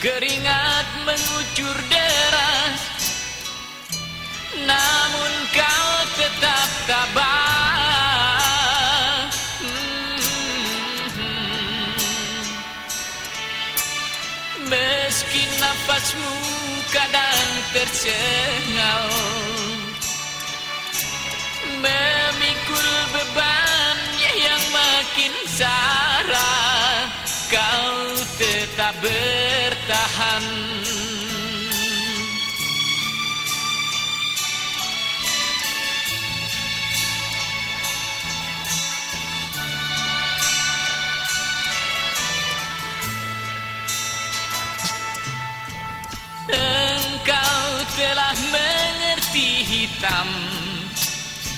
Keringat mengucur deras Namun kau tetap tabah Hmm. Meski nafasmu kadang tercengal Memikul bebannya yang makin sarah Kau tetap bertahan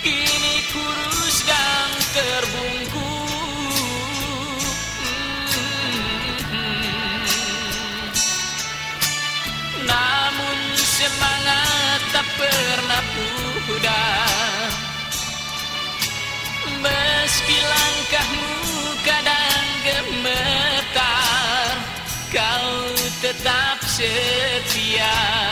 Kini kurus dan terbungkus Namun semangat tak pernah pudar. Meski langkahmu kadang gemetar Kau tetap setia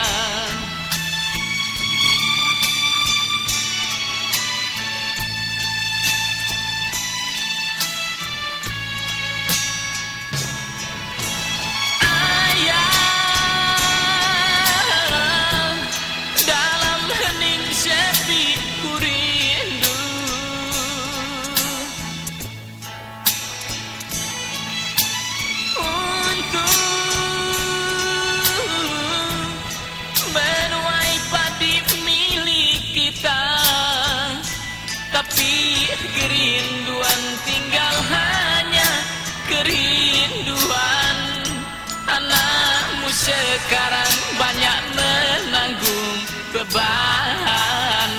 sekarang banyak menanggung beban.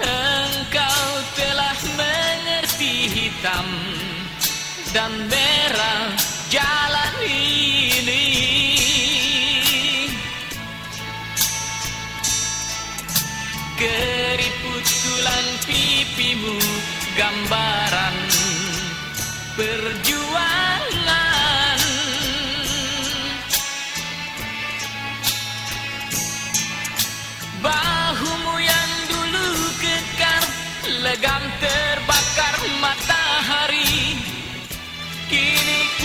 Engkau telah mengerti hitam dan merah pipimu gambaran perjuangan. Bahumu yang dulu kekar Legam terbakar matahari Kini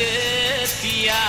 ezkia